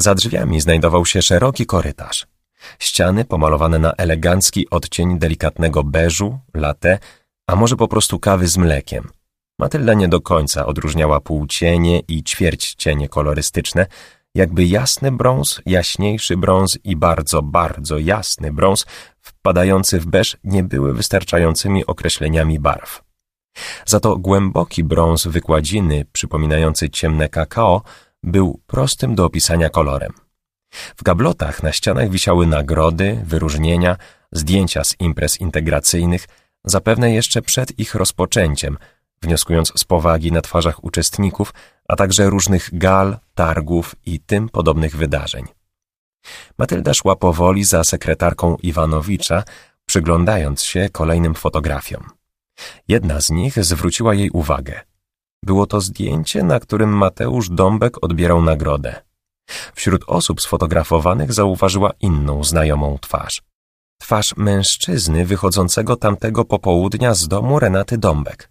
Za drzwiami znajdował się szeroki korytarz. Ściany pomalowane na elegancki odcień delikatnego beżu, latte, a może po prostu kawy z mlekiem. Matylda nie do końca odróżniała półcienie i ćwierć cienie kolorystyczne, jakby jasny brąz, jaśniejszy brąz i bardzo, bardzo jasny brąz wpadający w beż nie były wystarczającymi określeniami barw. Za to głęboki brąz wykładziny, przypominający ciemne kakao, był prostym do opisania kolorem. W gablotach na ścianach wisiały nagrody, wyróżnienia, zdjęcia z imprez integracyjnych, zapewne jeszcze przed ich rozpoczęciem, wnioskując z powagi na twarzach uczestników, a także różnych gal, targów i tym podobnych wydarzeń. Matylda szła powoli za sekretarką Iwanowicza, przyglądając się kolejnym fotografiom. Jedna z nich zwróciła jej uwagę. Było to zdjęcie, na którym Mateusz Dąbek odbierał nagrodę. Wśród osób sfotografowanych zauważyła inną znajomą twarz. Twarz mężczyzny wychodzącego tamtego popołudnia z domu Renaty Dąbek.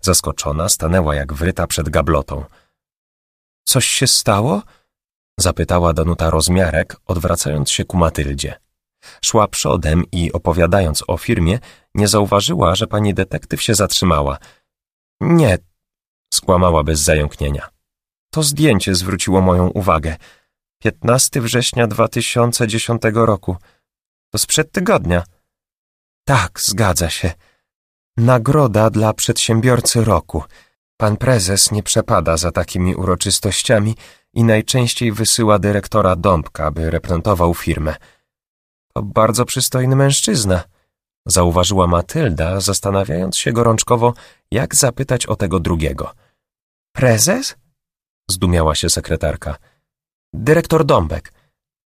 Zaskoczona stanęła jak wryta przed gablotą. Coś się stało? Zapytała Danuta rozmiarek, odwracając się ku Matyldzie. Szła przodem i opowiadając o firmie, nie zauważyła, że pani detektyw się zatrzymała. Nie, skłamała bez zająknienia. To zdjęcie zwróciło moją uwagę. 15 września 2010 roku. To sprzed tygodnia. Tak, zgadza się. Nagroda dla przedsiębiorcy roku. Pan prezes nie przepada za takimi uroczystościami i najczęściej wysyła dyrektora Dąbka, by reprezentował firmę. To bardzo przystojny mężczyzna, zauważyła Matylda, zastanawiając się gorączkowo, jak zapytać o tego drugiego. Prezes? Zdumiała się sekretarka. Dyrektor Dąbek.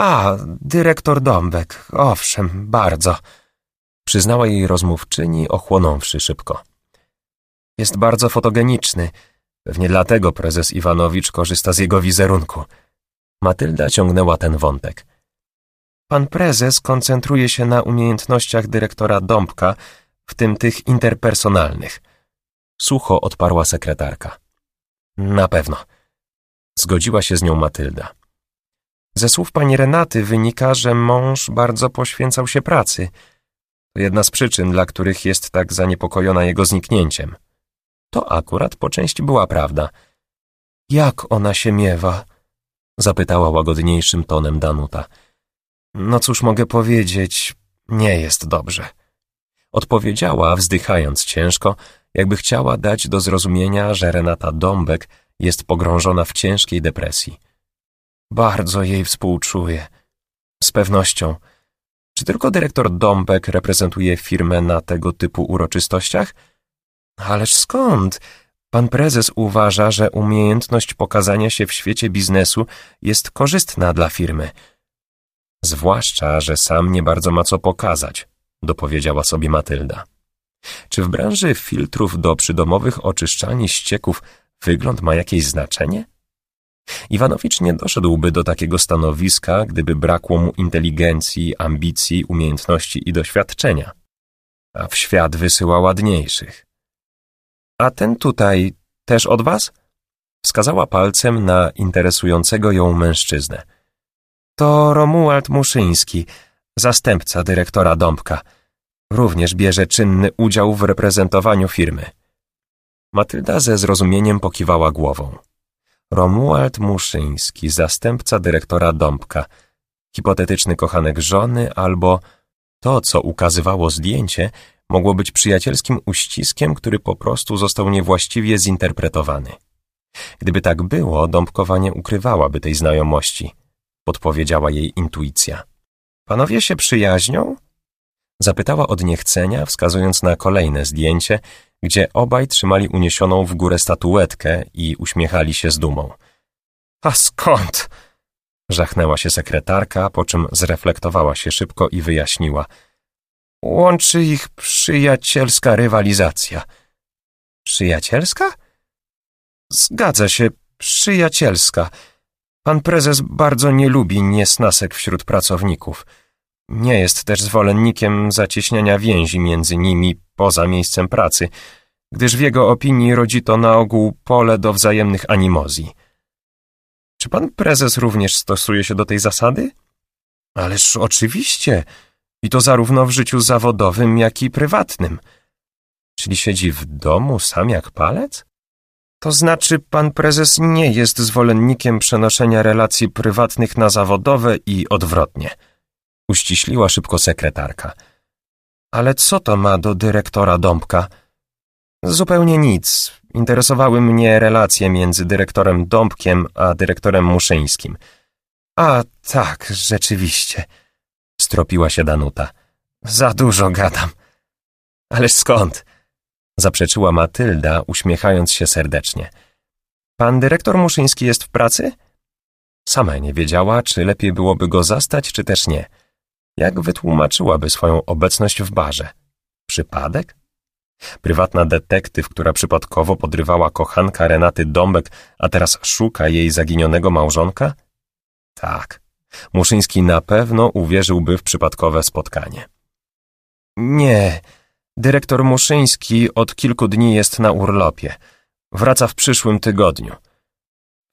A, dyrektor Dąbek, owszem, bardzo. Przyznała jej rozmówczyni, ochłonąwszy szybko. Jest bardzo fotogeniczny. Pewnie dlatego prezes Iwanowicz korzysta z jego wizerunku. Matylda ciągnęła ten wątek. Pan prezes koncentruje się na umiejętnościach dyrektora Dąbka, w tym tych interpersonalnych. Sucho odparła sekretarka. Na pewno. Zgodziła się z nią Matylda. Ze słów pani Renaty wynika, że mąż bardzo poświęcał się pracy. To jedna z przyczyn, dla których jest tak zaniepokojona jego zniknięciem. To akurat po części była prawda. Jak ona się miewa? Zapytała łagodniejszym tonem Danuta. No cóż mogę powiedzieć, nie jest dobrze. Odpowiedziała, wzdychając ciężko, jakby chciała dać do zrozumienia, że Renata Dąbek jest pogrążona w ciężkiej depresji. Bardzo jej współczuję. Z pewnością. Czy tylko dyrektor Dąbek reprezentuje firmę na tego typu uroczystościach? Ależ skąd? Pan prezes uważa, że umiejętność pokazania się w świecie biznesu jest korzystna dla firmy. Zwłaszcza, że sam nie bardzo ma co pokazać, dopowiedziała sobie Matylda. Czy w branży filtrów do przydomowych oczyszczalni ścieków wygląd ma jakieś znaczenie? Iwanowicz nie doszedłby do takiego stanowiska, gdyby brakło mu inteligencji, ambicji, umiejętności i doświadczenia. A w świat wysyła ładniejszych. A ten tutaj też od was? Wskazała palcem na interesującego ją mężczyznę. To Romuald Muszyński, zastępca dyrektora Dąbka. Również bierze czynny udział w reprezentowaniu firmy. Matylda ze zrozumieniem pokiwała głową. Romuald Muszyński, zastępca dyrektora Dąbka, hipotetyczny kochanek żony albo to, co ukazywało zdjęcie, mogło być przyjacielskim uściskiem, który po prostu został niewłaściwie zinterpretowany. Gdyby tak było, Dąbkowa nie ukrywałaby tej znajomości, podpowiedziała jej intuicja. Panowie się przyjaźnią? Zapytała od niechcenia, wskazując na kolejne zdjęcie, gdzie obaj trzymali uniesioną w górę statuetkę i uśmiechali się z dumą. A skąd? Żachnęła się sekretarka, po czym zreflektowała się szybko i wyjaśniła. Łączy ich przyjacielska rywalizacja. Przyjacielska? Zgadza się, przyjacielska. Pan prezes bardzo nie lubi niesnasek wśród pracowników. Nie jest też zwolennikiem zacieśniania więzi między nimi poza miejscem pracy, gdyż w jego opinii rodzi to na ogół pole do wzajemnych animozji. Czy pan prezes również stosuje się do tej zasady? Ależ oczywiście. I to zarówno w życiu zawodowym, jak i prywatnym. Czyli siedzi w domu sam jak palec? To znaczy, pan prezes nie jest zwolennikiem przenoszenia relacji prywatnych na zawodowe i odwrotnie. Uściśliła szybko sekretarka. Ale co to ma do dyrektora Dąbka? Zupełnie nic. Interesowały mnie relacje między dyrektorem Dąbkiem a dyrektorem Muszyńskim. A tak, rzeczywiście, stropiła się Danuta. Za dużo gadam. Ależ skąd? Zaprzeczyła Matylda, uśmiechając się serdecznie. Pan dyrektor Muszyński jest w pracy? Sama nie wiedziała, czy lepiej byłoby go zastać, czy też nie. Jak wytłumaczyłaby swoją obecność w barze? Przypadek? Prywatna detektyw, która przypadkowo podrywała kochanka Renaty Dąbek, a teraz szuka jej zaginionego małżonka? Tak, Muszyński na pewno uwierzyłby w przypadkowe spotkanie. Nie, dyrektor Muszyński od kilku dni jest na urlopie. Wraca w przyszłym tygodniu.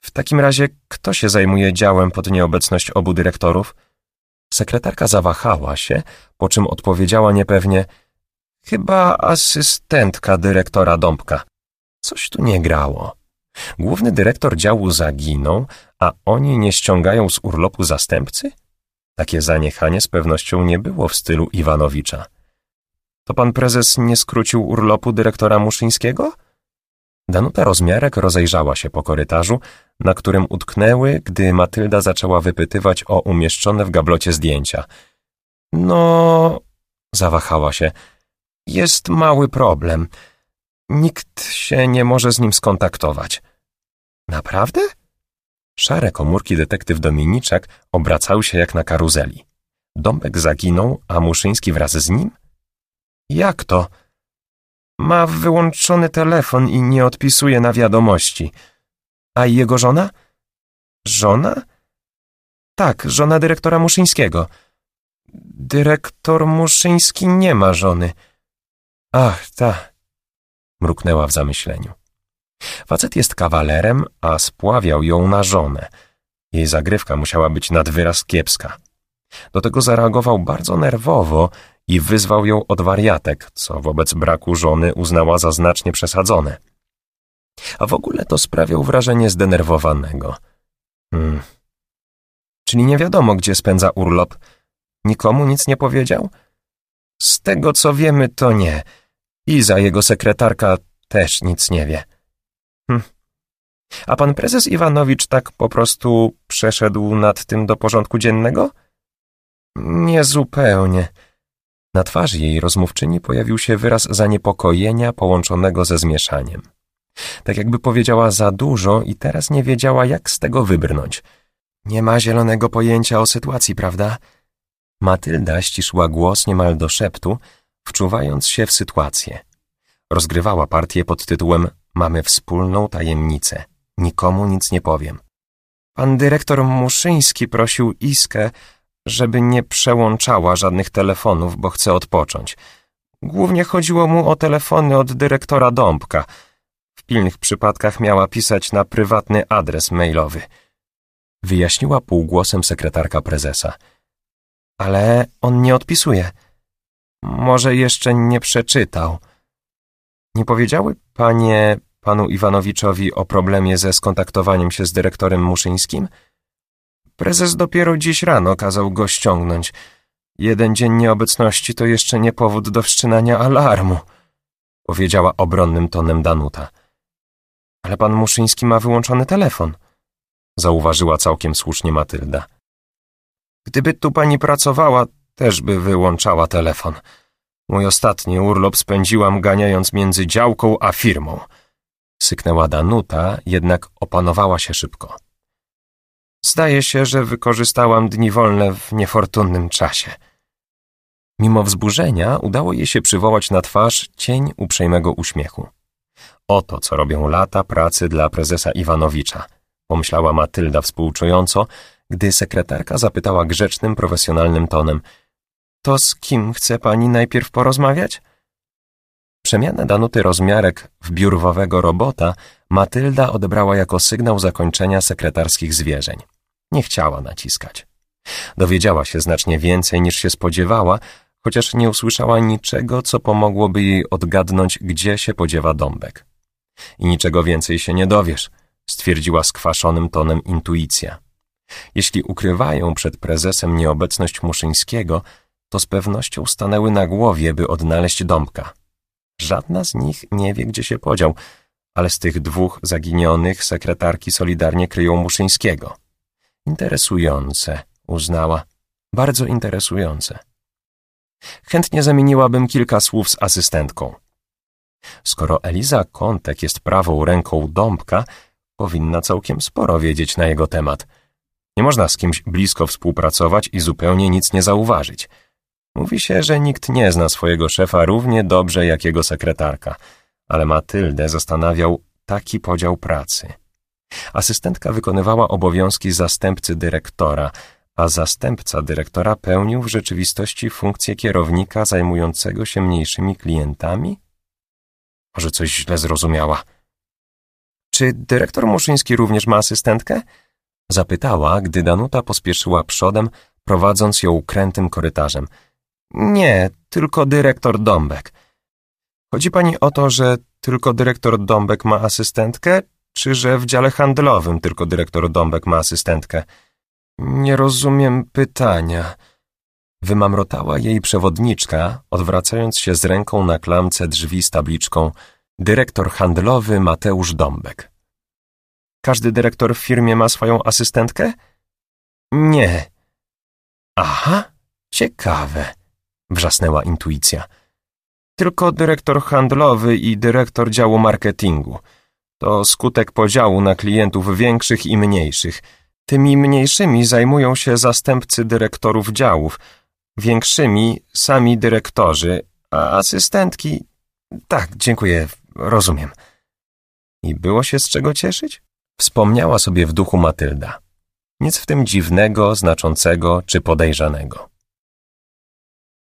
W takim razie kto się zajmuje działem pod nieobecność obu dyrektorów? Sekretarka zawahała się, po czym odpowiedziała niepewnie Chyba asystentka dyrektora Dąbka. Coś tu nie grało. Główny dyrektor działu zaginął, a oni nie ściągają z urlopu zastępcy? Takie zaniechanie z pewnością nie było w stylu Iwanowicza. To pan prezes nie skrócił urlopu dyrektora Muszyńskiego? Danuta Rozmiarek rozejrzała się po korytarzu, na którym utknęły, gdy Matylda zaczęła wypytywać o umieszczone w gablocie zdjęcia. No... zawahała się. Jest mały problem. Nikt się nie może z nim skontaktować. Naprawdę? Szare komórki detektyw Dominiczak obracały się jak na karuzeli. Dąbek zaginął, a Muszyński wraz z nim? Jak to? Ma wyłączony telefon i nie odpisuje na wiadomości. A jego żona? Żona? Tak, żona dyrektora Muszyńskiego. Dyrektor Muszyński nie ma żony. Ach, ta, mruknęła w zamyśleniu. Facet jest kawalerem, a spławiał ją na żonę. Jej zagrywka musiała być nad wyraz kiepska. Do tego zareagował bardzo nerwowo i wyzwał ją od wariatek, co wobec braku żony uznała za znacznie przesadzone. A w ogóle to sprawiał wrażenie zdenerwowanego. Hmm. Czyli nie wiadomo, gdzie spędza urlop. Nikomu nic nie powiedział? Z tego, co wiemy, to nie. Iza, jego sekretarka, też nic nie wie. Hm. A pan prezes Iwanowicz tak po prostu przeszedł nad tym do porządku dziennego? Nie zupełnie. Na twarzy jej rozmówczyni pojawił się wyraz zaniepokojenia połączonego ze zmieszaniem. Tak jakby powiedziała za dużo i teraz nie wiedziała, jak z tego wybrnąć. Nie ma zielonego pojęcia o sytuacji, prawda? Matylda ściszyła głos niemal do szeptu, wczuwając się w sytuację. Rozgrywała partię pod tytułem Mamy wspólną tajemnicę. Nikomu nic nie powiem. Pan dyrektor Muszyński prosił Iskę, żeby nie przełączała żadnych telefonów, bo chce odpocząć. Głównie chodziło mu o telefony od dyrektora Dąbka. W pilnych przypadkach miała pisać na prywatny adres mailowy. Wyjaśniła półgłosem sekretarka prezesa. Ale on nie odpisuje. Może jeszcze nie przeczytał. Nie powiedziały panie panu Iwanowiczowi o problemie ze skontaktowaniem się z dyrektorem Muszyńskim? Prezes dopiero dziś rano kazał go ściągnąć. Jeden dzień nieobecności to jeszcze nie powód do wszczynania alarmu, powiedziała obronnym tonem Danuta. Ale pan Muszyński ma wyłączony telefon, zauważyła całkiem słusznie Matylda. Gdyby tu pani pracowała, też by wyłączała telefon. Mój ostatni urlop spędziłam ganiając między działką a firmą. Syknęła Danuta, jednak opanowała się szybko. Zdaje się, że wykorzystałam dni wolne w niefortunnym czasie. Mimo wzburzenia udało jej się przywołać na twarz cień uprzejmego uśmiechu. Oto, co robią lata pracy dla prezesa Iwanowicza, pomyślała Matylda współczująco, gdy sekretarka zapytała grzecznym, profesjonalnym tonem – to z kim chce pani najpierw porozmawiać? Przemianę Danuty rozmiarek w biurwowego robota Matylda odebrała jako sygnał zakończenia sekretarskich zwierzeń. Nie chciała naciskać. Dowiedziała się znacznie więcej niż się spodziewała, chociaż nie usłyszała niczego, co pomogłoby jej odgadnąć, gdzie się podziewa dąbek. I niczego więcej się nie dowiesz, stwierdziła skwaszonym tonem intuicja. Jeśli ukrywają przed prezesem nieobecność Muszyńskiego, to z pewnością stanęły na głowie, by odnaleźć dąbka. Żadna z nich nie wie, gdzie się podział, ale z tych dwóch zaginionych sekretarki solidarnie kryją Muszyńskiego. Interesujące, uznała. Bardzo interesujące. Chętnie zamieniłabym kilka słów z asystentką. Skoro Eliza Kontek jest prawą ręką Dąbka, powinna całkiem sporo wiedzieć na jego temat. Nie można z kimś blisko współpracować i zupełnie nic nie zauważyć. Mówi się, że nikt nie zna swojego szefa równie dobrze jak jego sekretarka, ale Matyldę zastanawiał taki podział pracy. Asystentka wykonywała obowiązki zastępcy dyrektora, a zastępca dyrektora pełnił w rzeczywistości funkcję kierownika zajmującego się mniejszymi klientami? Może coś źle zrozumiała. Czy dyrektor Muszyński również ma asystentkę? Zapytała, gdy Danuta pospieszyła przodem, prowadząc ją krętym korytarzem. Nie, tylko dyrektor Dąbek. Chodzi pani o to, że tylko dyrektor Dąbek ma asystentkę, czy że w dziale handlowym tylko dyrektor Dąbek ma asystentkę? Nie rozumiem pytania. Wymamrotała jej przewodniczka, odwracając się z ręką na klamce drzwi z tabliczką Dyrektor handlowy Mateusz Dąbek. Każdy dyrektor w firmie ma swoją asystentkę? Nie. Aha, ciekawe, wrzasnęła intuicja. Tylko dyrektor handlowy i dyrektor działu marketingu. To skutek podziału na klientów większych i mniejszych. Tymi mniejszymi zajmują się zastępcy dyrektorów działów, większymi sami dyrektorzy, a asystentki... Tak, dziękuję, rozumiem. I było się z czego cieszyć? Wspomniała sobie w duchu Matylda. Nic w tym dziwnego, znaczącego czy podejrzanego.